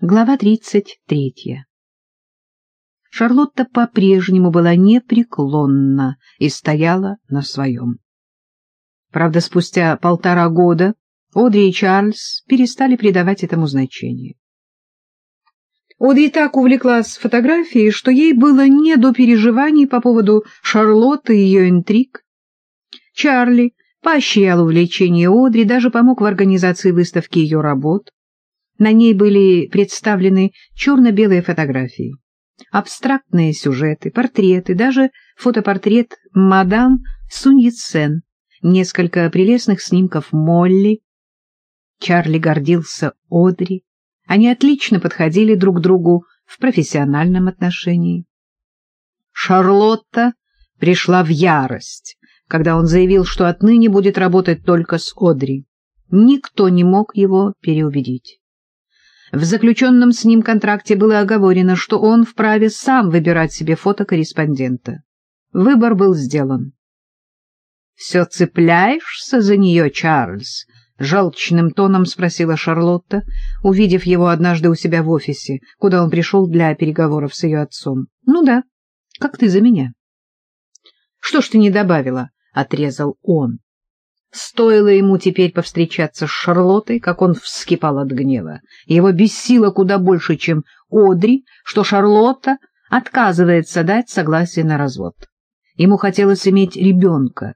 Глава 33. Шарлотта по-прежнему была непреклонна и стояла на своем. Правда, спустя полтора года Одри и Чарльз перестали придавать этому значение. Одри так увлеклась фотографией, что ей было не до переживаний по поводу Шарлотты и ее интриг. Чарли поощрял увлечение Одри, даже помог в организации выставки ее работ. На ней были представлены черно-белые фотографии, абстрактные сюжеты, портреты, даже фотопортрет мадам Суньицен, несколько прелестных снимков Молли. Чарли гордился Одри. Они отлично подходили друг другу в профессиональном отношении. Шарлотта пришла в ярость, когда он заявил, что отныне будет работать только с Одри. Никто не мог его переубедить. В заключенном с ним контракте было оговорено, что он вправе сам выбирать себе фотокорреспондента. Выбор был сделан. «Все цепляешься за нее, Чарльз?» — желчным тоном спросила Шарлотта, увидев его однажды у себя в офисе, куда он пришел для переговоров с ее отцом. «Ну да, как ты за меня». «Что ж ты не добавила?» — отрезал он. Стоило ему теперь повстречаться с Шарлоттой, как он вскипал от гнева. Его бесило куда больше, чем Одри, что Шарлотта отказывается дать согласие на развод. Ему хотелось иметь ребенка,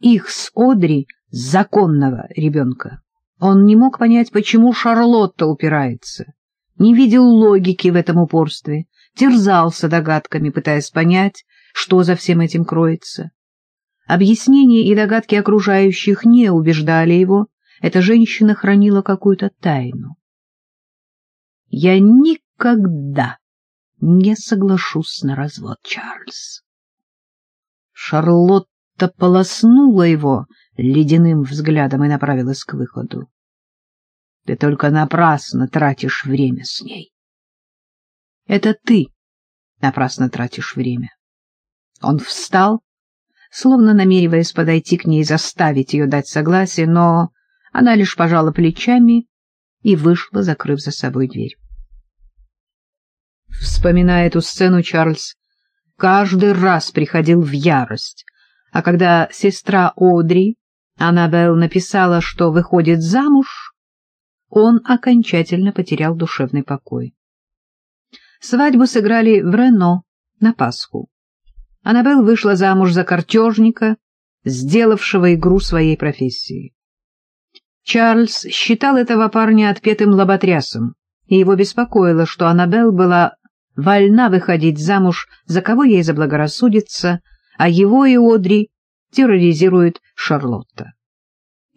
их с Одри законного ребенка. Он не мог понять, почему Шарлотта упирается, не видел логики в этом упорстве, терзался догадками, пытаясь понять, что за всем этим кроется. Объяснения и догадки окружающих не убеждали его, эта женщина хранила какую-то тайну. «Я никогда не соглашусь на развод, Чарльз». Шарлотта полоснула его ледяным взглядом и направилась к выходу. «Ты только напрасно тратишь время с ней». «Это ты напрасно тратишь время». Он встал словно намереваясь подойти к ней и заставить ее дать согласие, но она лишь пожала плечами и вышла, закрыв за собой дверь. Вспоминая эту сцену, Чарльз каждый раз приходил в ярость, а когда сестра Одри, Аннабелл, написала, что выходит замуж, он окончательно потерял душевный покой. Свадьбу сыграли в Рено на Пасху. Аннабелл вышла замуж за картежника, сделавшего игру своей профессии. Чарльз считал этого парня отпетым лоботрясом, и его беспокоило, что Аннабелл была вольна выходить замуж за кого ей заблагорассудится, а его и Одри терроризирует Шарлотта.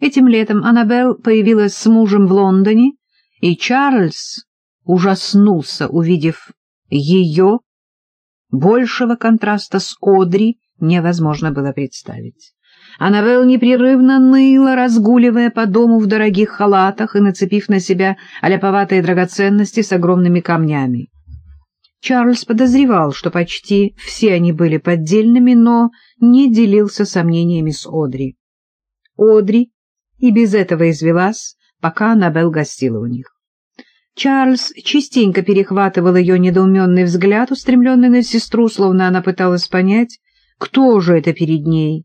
Этим летом Аннабелл появилась с мужем в Лондоне, и Чарльз ужаснулся, увидев ее Большего контраста с Одри невозможно было представить. Аннабелл непрерывно ныла, разгуливая по дому в дорогих халатах и нацепив на себя аляповатые драгоценности с огромными камнями. Чарльз подозревал, что почти все они были поддельными, но не делился сомнениями с Одри. Одри и без этого извелась, пока Аннабелл гостила у них. Чарльз частенько перехватывал ее недоуменный взгляд, устремленный на сестру, словно она пыталась понять, кто же это перед ней.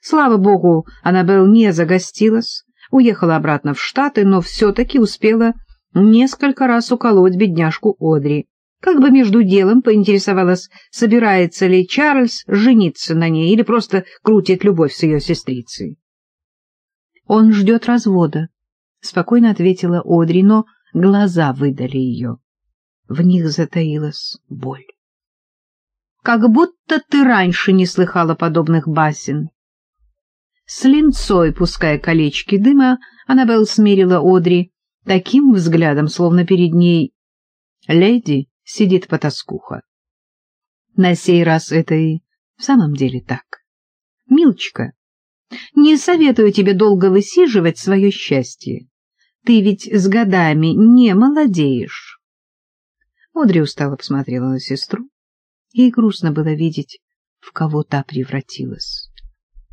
Слава богу, Аннабелл не загостилась, уехала обратно в Штаты, но все-таки успела несколько раз уколоть бедняжку Одри. Как бы между делом поинтересовалась, собирается ли Чарльз жениться на ней или просто крутит любовь с ее сестрицей. «Он ждет развода», — спокойно ответила Одри, но глаза выдали ее. В них затаилась боль. Как будто ты раньше не слыхала подобных басен. С линцой, пуская колечки дыма, Аннабелл смерила Одри таким взглядом, словно перед ней леди сидит потаскуха. На сей раз это и в самом деле так. Милочка, не советую тебе долго высиживать свое счастье. Ты ведь с годами не молодеешь. Одри устало посмотрела на сестру. Ей грустно было видеть, в кого та превратилась.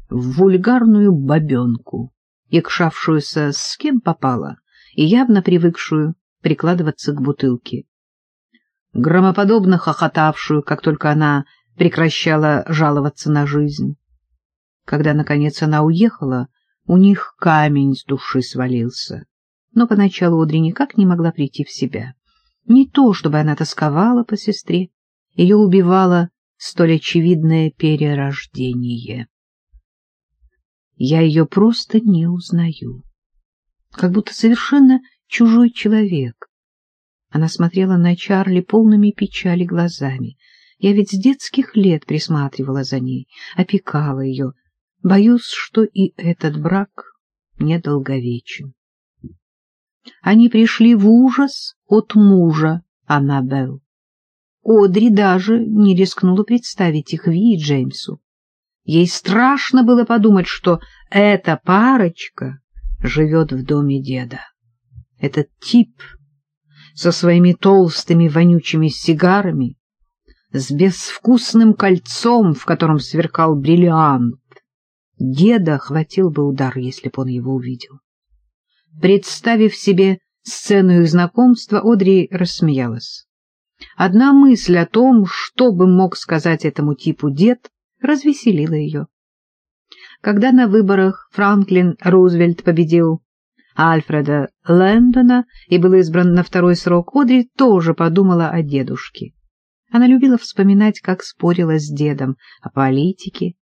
В вульгарную бабенку, якшавшуюся с кем попала и явно привыкшую прикладываться к бутылке. Громоподобно хохотавшую, как только она прекращала жаловаться на жизнь. Когда, наконец, она уехала, у них камень с души свалился. Но поначалу Одри никак не могла прийти в себя. Не то, чтобы она тосковала по сестре, ее убивало столь очевидное перерождение. Я ее просто не узнаю. Как будто совершенно чужой человек. Она смотрела на Чарли полными печали глазами. Я ведь с детских лет присматривала за ней, опекала ее. Боюсь, что и этот брак недолговечен. Они пришли в ужас от мужа Аннабелл. Одри даже не рискнула представить их Ви и Джеймсу. Ей страшно было подумать, что эта парочка живет в доме деда. Этот тип со своими толстыми вонючими сигарами, с безвкусным кольцом, в котором сверкал бриллиант. Деда хватил бы удар, если бы он его увидел. Представив себе сцену их знакомства, Одри рассмеялась. Одна мысль о том, что бы мог сказать этому типу дед, развеселила ее. Когда на выборах Франклин Рузвельт победил Альфреда Лэндона и был избран на второй срок, Одри тоже подумала о дедушке. Она любила вспоминать, как спорила с дедом о политике.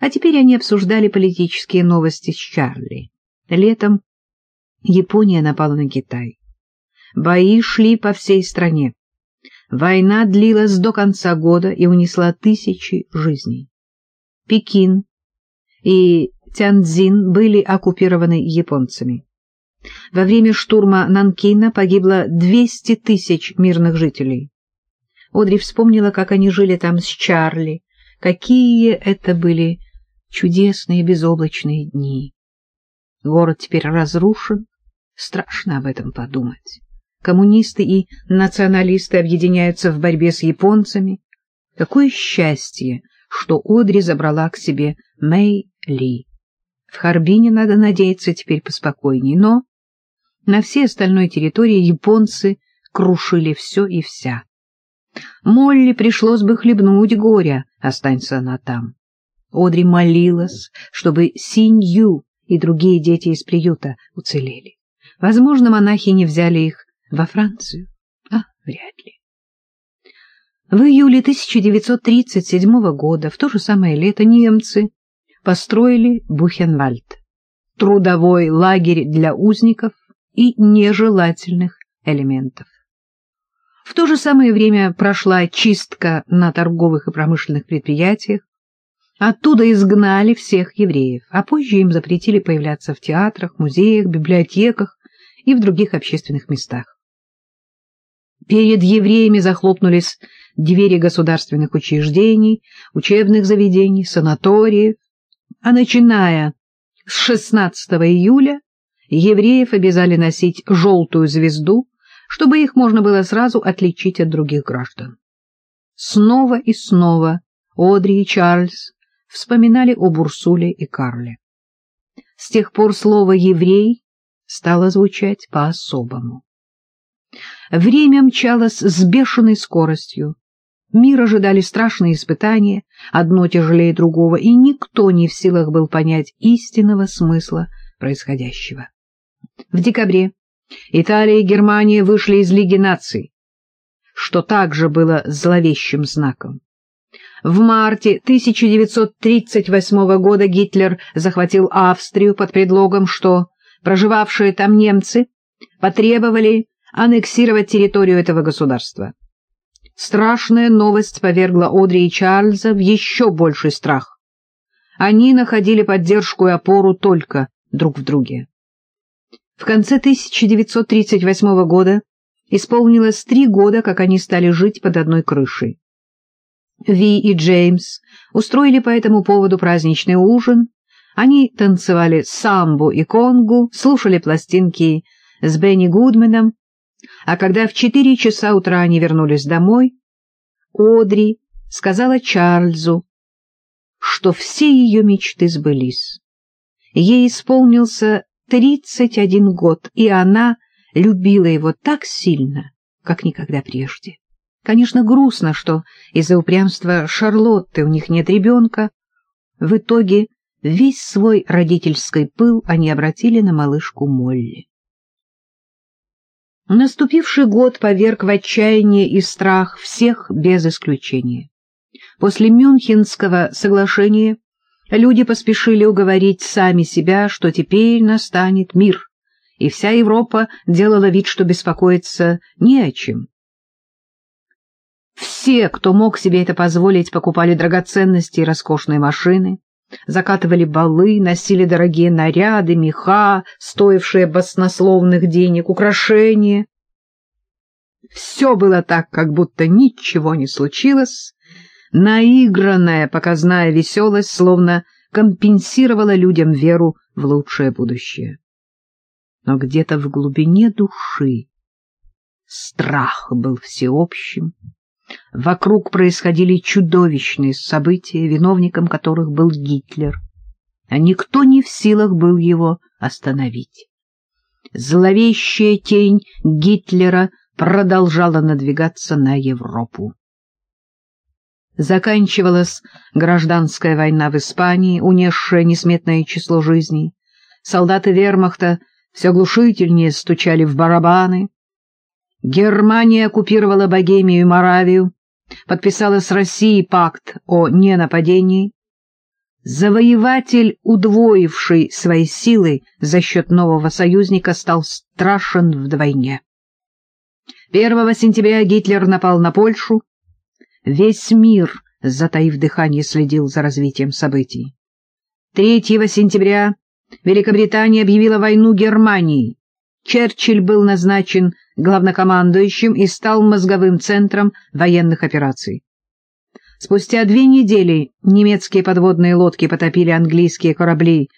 А теперь они обсуждали политические новости с Чарли. Летом Япония напала на Китай. Бои шли по всей стране. Война длилась до конца года и унесла тысячи жизней. Пекин и Тяньцзин были оккупированы японцами. Во время штурма Нанкина погибло 200 тысяч мирных жителей. Одри вспомнила, как они жили там с Чарли, какие это были чудесные безоблачные дни. Город теперь разрушен, страшно об этом подумать. Коммунисты и националисты объединяются в борьбе с японцами. Какое счастье, что Одри забрала к себе Мэй Ли. В Харбине надо надеяться теперь поспокойней, но на всей остальной территории японцы крушили все и вся. Молли пришлось бы хлебнуть горя, останься она там. Одри молилась, чтобы Синью и другие дети из приюта уцелели. Возможно, монахи не взяли их во Францию, а вряд ли. В июле 1937 года, в то же самое лето, немцы построили Бухенвальд, трудовой лагерь для узников и нежелательных элементов. В то же самое время прошла чистка на торговых и промышленных предприятиях, оттуда изгнали всех евреев, а позже им запретили появляться в театрах, музеях, библиотеках и в других общественных местах. Перед евреями захлопнулись двери государственных учреждений, учебных заведений, санаториев, а начиная с 16 июля евреев обязали носить желтую звезду, чтобы их можно было сразу отличить от других граждан. Снова и снова Одри и Чарльз вспоминали об Урсуле и Карле. С тех пор слово «еврей» стало звучать по-особому. Время мчалось с бешеной скоростью. Мир ожидали страшные испытания, одно тяжелее другого, и никто не в силах был понять истинного смысла происходящего. В декабре Италия и Германия вышли из Лиги наций, что также было зловещим знаком. В марте 1938 года Гитлер захватил Австрию под предлогом, что проживавшие там немцы потребовали аннексировать территорию этого государства. Страшная новость повергла Одри и Чарльза в еще больший страх. Они находили поддержку и опору только друг в друге. В конце 1938 года исполнилось три года, как они стали жить под одной крышей. Ви и Джеймс устроили по этому поводу праздничный ужин. Они танцевали самбу и конгу, слушали пластинки с Бенни Гудменом, а когда в четыре часа утра они вернулись домой, Одри сказала Чарльзу, что все ее мечты сбылись. Ей исполнился 31 год, и она любила его так сильно, как никогда прежде. Конечно, грустно, что из-за упрямства Шарлотты у них нет ребенка. В итоге весь свой родительский пыл они обратили на малышку Молли. Наступивший год поверг в отчаяние и страх всех без исключения. После Мюнхенского соглашения люди поспешили уговорить сами себя, что теперь настанет мир, и вся Европа делала вид, что беспокоится не о чем. Все, кто мог себе это позволить, покупали драгоценности и роскошные машины, закатывали балы, носили дорогие наряды, меха, стоившие баснословных денег, украшения. Все было так, как будто ничего не случилось. Наигранная показная веселость словно компенсировала людям веру в лучшее будущее. Но где-то в глубине души страх был всеобщим, Вокруг происходили чудовищные события, виновником которых был Гитлер, а никто не в силах был его остановить. Зловещая тень Гитлера продолжала надвигаться на Европу. Заканчивалась гражданская война в Испании, унесшая несметное число жизней. Солдаты вермахта все глушительнее стучали в барабаны, Германия оккупировала Богемию и Моравию, подписала с Россией пакт о ненападении. Завоеватель, удвоивший свои силы за счет нового союзника, стал страшен вдвойне. 1 сентября Гитлер напал на Польшу. Весь мир, затаив дыхание, следил за развитием событий. 3 сентября Великобритания объявила войну Германии. Черчилль был назначен главнокомандующим и стал мозговым центром военных операций. Спустя две недели немецкие подводные лодки потопили английские корабли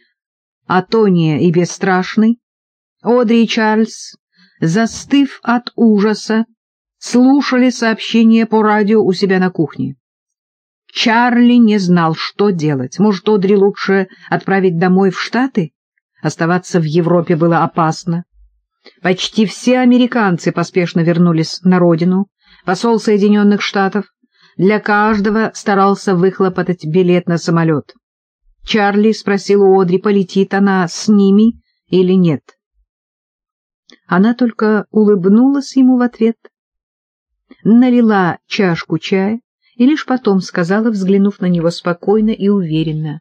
«Атония» и «Бесстрашный». Одри и Чарльз, застыв от ужаса, слушали сообщения по радио у себя на кухне. Чарли не знал, что делать. Может, Одри лучше отправить домой в Штаты? Оставаться в Европе было опасно. Почти все американцы поспешно вернулись на родину. Посол Соединенных Штатов для каждого старался выхлопотать билет на самолет. Чарли спросил у Одри, полетит она с ними или нет. Она только улыбнулась ему в ответ, налила чашку чая и лишь потом сказала, взглянув на него спокойно и уверенно,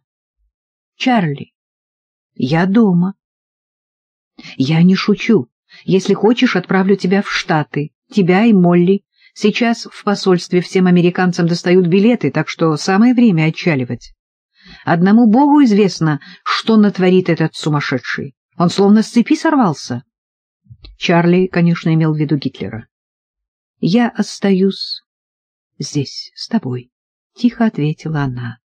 «Чарли, я дома». «Я не шучу. Если хочешь, отправлю тебя в Штаты, тебя и Молли. Сейчас в посольстве всем американцам достают билеты, так что самое время отчаливать. Одному Богу известно, что натворит этот сумасшедший. Он словно с цепи сорвался. Чарли, конечно, имел в виду Гитлера. — Я остаюсь здесь, с тобой, — тихо ответила она.